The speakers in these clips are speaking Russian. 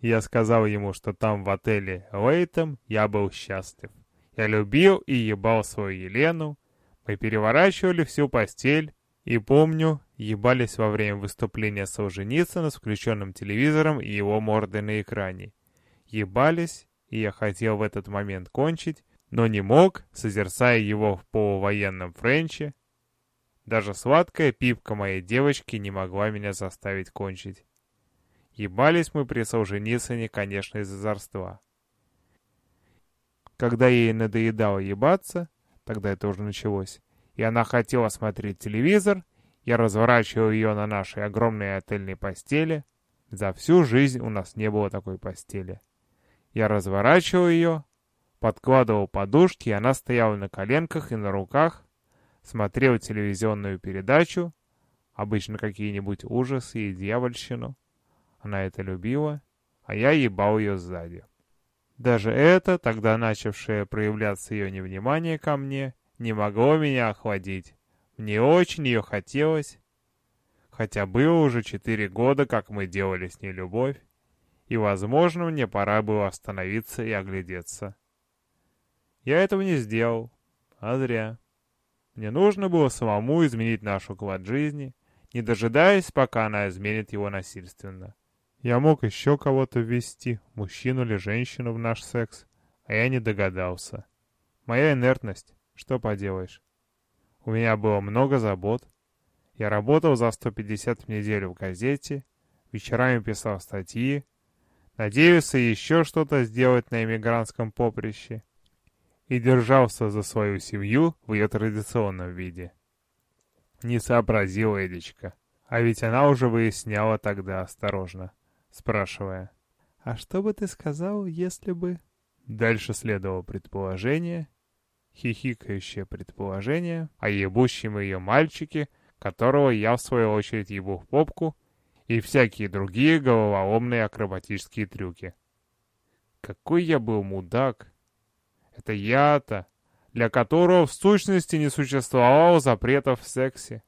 Я сказал ему, что там в отеле Лейтом я был счастлив. Я любил и ебал свою Елену. Мы переворачивали всю постель. И помню, ебались во время выступления Солженицына с включенным телевизором и его мордой на экране. Ебались, и я хотел в этот момент кончить, но не мог, созерцая его в полувоенном френче. Даже сладкая пипка моей девочки не могла меня заставить кончить. Ебались мы при Солженицыне, конечно, из озорства. Когда ей надоедало ебаться, тогда это уже началось, и она хотела смотреть телевизор, я разворачивал ее на нашей огромной отельной постели. За всю жизнь у нас не было такой постели. Я разворачивал ее, подкладывал подушки, и она стояла на коленках и на руках, смотрела телевизионную передачу, обычно какие-нибудь ужасы и дьявольщину. Она это любила, а я ебал ее сзади. Даже это, тогда начавшее проявляться ее невнимание ко мне, не могло меня охладить. Мне очень ее хотелось, хотя было уже четыре года, как мы делали с ней любовь, и, возможно, мне пора было остановиться и оглядеться. Я этого не сделал, а зря. Мне нужно было самому изменить наш уклад жизни, не дожидаясь, пока она изменит его насильственно. Я мог еще кого-то ввести, мужчину или женщину в наш секс, а я не догадался. Моя инертность, что поделаешь. У меня было много забот. Я работал за 150 в неделю в газете, вечерами писал статьи, надеялся еще что-то сделать на эмигрантском поприще и держался за свою семью в ее традиционном виде. Не сообразил Эдичка. А ведь она уже выясняла тогда осторожно спрашивая, «А что бы ты сказал, если бы...» Дальше следовало предположение, хихикающее предположение о ебущем ее мальчике, которого я в свою очередь ебу в попку, и всякие другие головоломные акробатические трюки. Какой я был мудак! Это я-то, для которого в сущности не существовало запретов в сексе.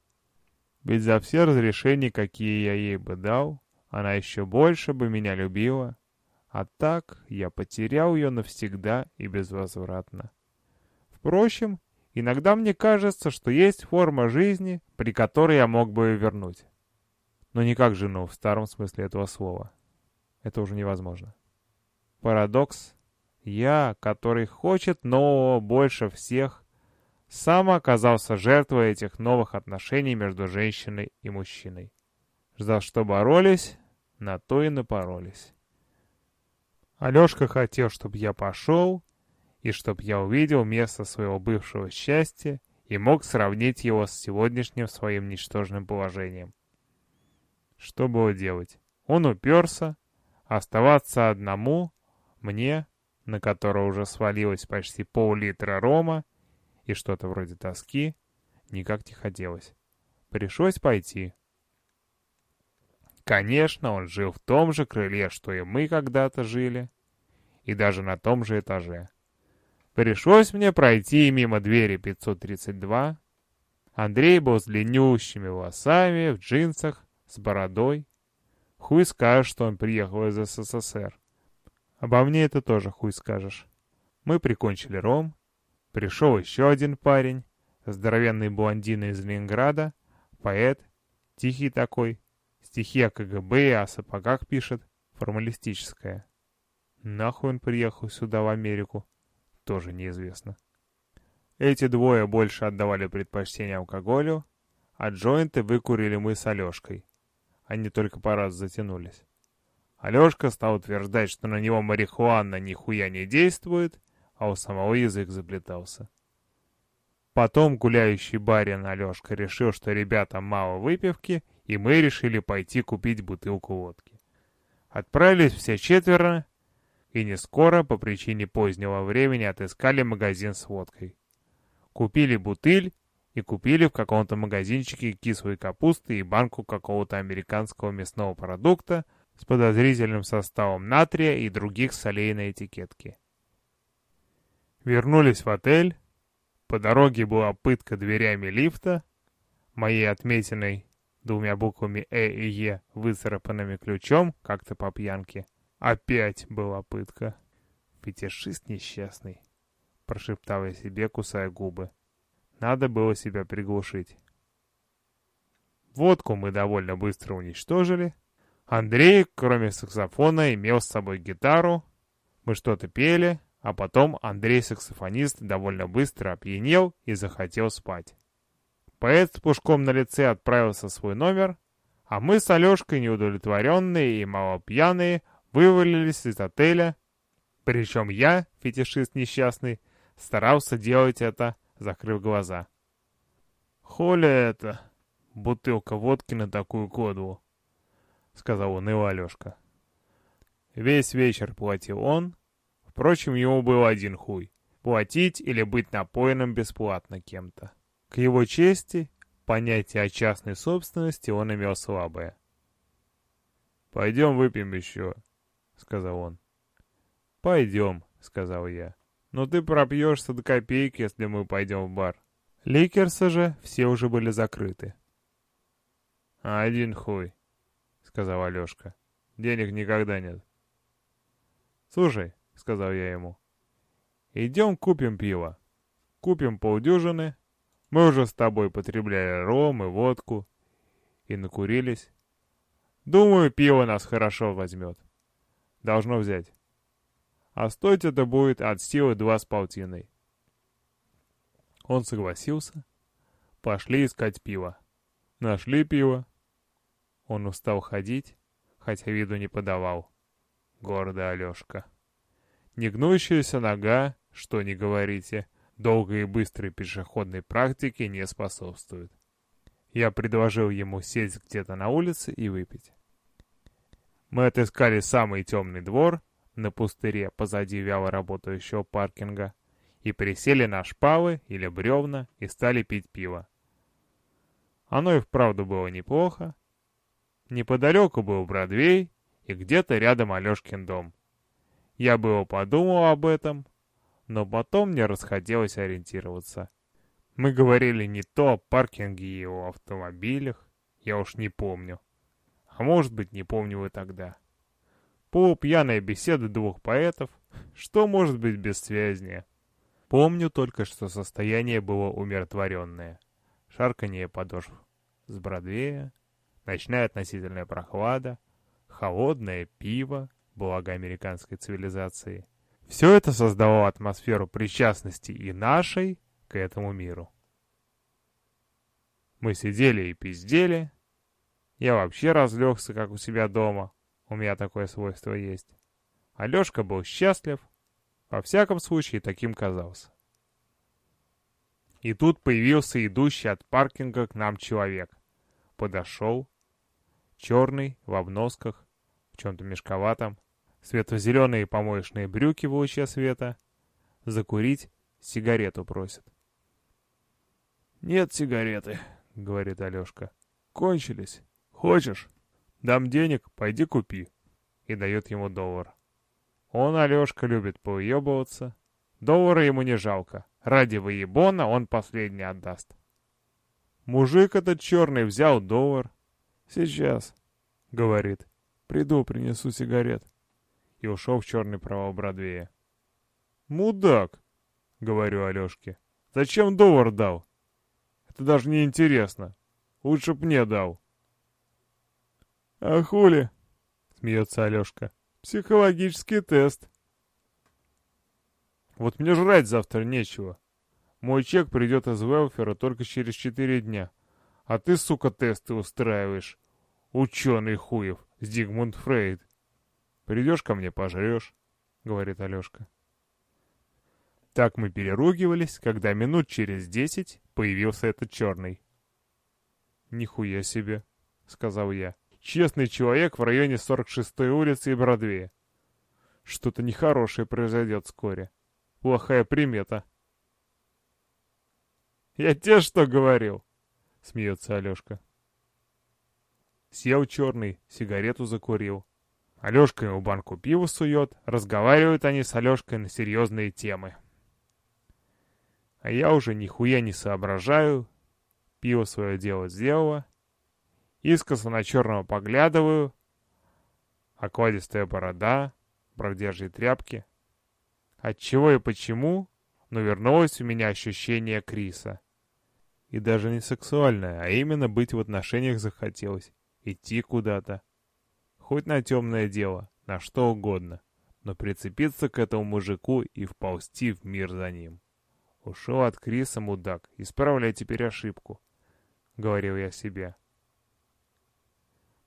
Ведь за все разрешения, какие я ей бы дал, она еще больше бы меня любила. А так я потерял ее навсегда и безвозвратно. Впрочем, иногда мне кажется, что есть форма жизни, при которой я мог бы ее вернуть. Но не как жену в старом смысле этого слова. Это уже невозможно. Парадокс. Я, который хочет нового больше всех, сам оказался жертвой этих новых отношений между женщиной и мужчиной. За что боролись, на то и напоролись. Алешка хотел, чтобы я пошел, и чтобы я увидел место своего бывшего счастья и мог сравнить его с сегодняшним своим ничтожным положением. Что было делать? Он уперся, оставаться одному, мне, на которого уже свалилось почти пол-литра рома и что-то вроде тоски, никак не хотелось. Пришлось пойти. Конечно, он жил в том же крыле, что и мы когда-то жили, и даже на том же этаже. Пришлось мне пройти мимо двери 532. Андрей был с длиннющими волосами, в джинсах, с бородой. Хуй скажешь, что он приехал из СССР. Обо мне это тоже хуй скажешь. Мы прикончили ром. Пришел еще один парень, здоровенный блондин из Ленинграда, поэт, тихий такой, Стихи о КГБ и о сапогах пишет. Формалистическое. Нахуй он приехал сюда, в Америку? Тоже неизвестно. Эти двое больше отдавали предпочтение алкоголю, а джойнты выкурили мы с Алешкой. Они только по раз затянулись. Алешка стал утверждать, что на него марихуана нихуя не действует, а у самого язык заплетался. Потом гуляющий барин Алешка решил, что ребятам мало выпивки, и мы решили пойти купить бутылку водки. Отправились все четверо, и не скоро, по причине позднего времени, отыскали магазин с водкой. Купили бутыль и купили в каком-то магазинчике кислой капусты и банку какого-то американского мясного продукта с подозрительным составом натрия и других солей на этикетке. Вернулись в отель. По дороге была пытка дверями лифта, моей отметиной двумя буквами «Э» и «Е», выцарапанными ключом, как-то по пьянке. Опять была пытка. Фетишист несчастный, прошептал я себе, кусая губы. Надо было себя приглушить. Водку мы довольно быстро уничтожили. Андрей, кроме саксофона, имел с собой гитару. Мы что-то пели, а потом Андрей-саксофонист довольно быстро опьянел и захотел спать. Поэт с пушком на лице отправился в свой номер, а мы с Алешкой, неудовлетворенные и малопьяные, вывалились из отеля. Причем я, фетишист несчастный, старался делать это, закрыв глаза. «Холя это, бутылка водки на такую кодву», — сказал уныло Алешка. Весь вечер платил он, впрочем, ему был один хуй — платить или быть напоенным бесплатно кем-то. К его чести, понятие о частной собственности он имел слабое. «Пойдем выпьем еще», — сказал он. «Пойдем», — сказал я. «Но ты пропьешься до копейки, если мы пойдем в бар». Ликерсы же все уже были закрыты. «Один хуй», — сказал Алешка. «Денег никогда нет». «Слушай», — сказал я ему, — «идем купим пиво. Купим полдюжины, мы уже с тобой потребляли ром и водку и накурились. Думаю, пиво нас хорошо возьмет. Должно взять. А стоить это будет от силы два с полтиной. Он согласился. Пошли искать пиво. Нашли пиво. Он устал ходить, хотя виду не подавал. Гордый Алешка. Негнущаяся нога, что не говорите — долгой и быстрой пешеходной практике не способствует. Я предложил ему сесть где-то на улице и выпить. Мы отыскали самый темный двор на пустыре позади вяло работающего паркинга и присели на шпалы или бревна и стали пить пиво. Оно и вправду было неплохо. Неподалеку был Бродвей и где-то рядом Алешкин дом. Я было подумал об этом, но потом мне расходилось ориентироваться. Мы говорили не то о паркинге и о автомобилях, я уж не помню. А может быть, не помню и тогда. Полупьяная беседа двух поэтов, что может быть бессвязнее? Помню только, что состояние было умиротворенное. Шарканье подошв с Бродвея, ночная относительная прохлада, холодное пиво, благо американской цивилизации — все это создало атмосферу причастности и нашей к этому миру. Мы сидели и пиздели. Я вообще разлегся, как у себя дома. У меня такое свойство есть. Алешка был счастлив. Во всяком случае, таким казался. И тут появился идущий от паркинга к нам человек. Подошел. Черный, в обносках, в чем-то мешковатом светло-зеленые помоечные брюки в луче света. Закурить сигарету просит. «Нет сигареты», — говорит Алешка. «Кончились. Хочешь? Дам денег, пойди купи». И дает ему доллар. Он, Алешка, любит поуебываться. Доллара ему не жалко. Ради воебона он последний отдаст. Мужик этот черный взял доллар. «Сейчас», — говорит. «Приду, принесу сигарет» и ушел в черный провал Бродвея. «Мудак!» — говорю Алешке. «Зачем доллар дал? Это даже не интересно. Лучше б мне дал». «А хули?» — смеется Алешка. «Психологический тест». «Вот мне жрать завтра нечего. Мой чек придет из велфера только через четыре дня. А ты, сука, тесты устраиваешь. Ученый хуев, Зигмунд Фрейд. Придешь ко мне, пожрешь, — говорит Алешка. Так мы переругивались, когда минут через десять появился этот черный. «Нихуя себе», — сказал я. «Честный человек в районе 46-й улицы и Бродвея. Что-то нехорошее произойдет вскоре. Плохая примета». «Я тебе что говорил?» — смеется Алешка. Сел черный, сигарету закурил. Алешка ему банку пива сует, разговаривают они с Алешкой на серьезные темы. А я уже нихуя не соображаю, пиво свое дело сделало, искоса на черного поглядываю, окладистая борода, бродяжьей тряпки. Отчего и почему, но вернулось у меня ощущение Криса. И даже не сексуальное, а именно быть в отношениях захотелось, идти куда-то. Хоть на темное дело, на что угодно, но прицепиться к этому мужику и вползти в мир за ним. Ушел от Криса, мудак, исправляй теперь ошибку, — говорил я себе.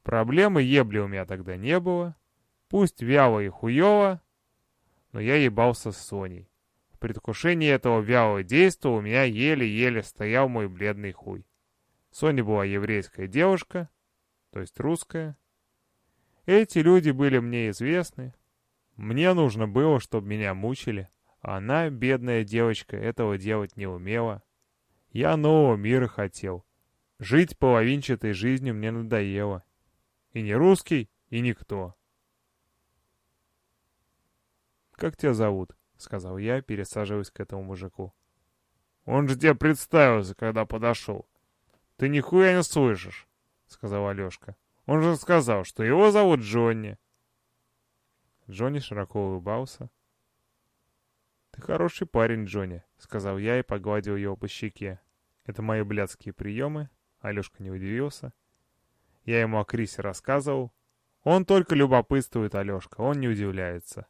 Проблемы ебли у меня тогда не было, пусть вяло и хуево, но я ебался с Соней. В предвкушении этого вялого действия у меня еле-еле стоял мой бледный хуй. Соня была еврейская девушка, то есть русская. Эти люди были мне известны. Мне нужно было, чтобы меня мучили. Она, бедная девочка, этого делать не умела. Я нового мира хотел. Жить половинчатой жизнью мне надоело. И не русский, и никто. «Как тебя зовут?» — сказал я, пересаживаясь к этому мужику. «Он же тебе представился, когда подошел. Ты нихуя не слышишь», — сказал Алешка. «Он же сказал, что его зовут Джонни». Джонни широко улыбался. «Ты хороший парень, Джонни», — сказал я и погладил его по щеке. «Это мои блядские приемы». Алешка не удивился. Я ему о Крисе рассказывал. Он только любопытствует, Алешка, он не удивляется.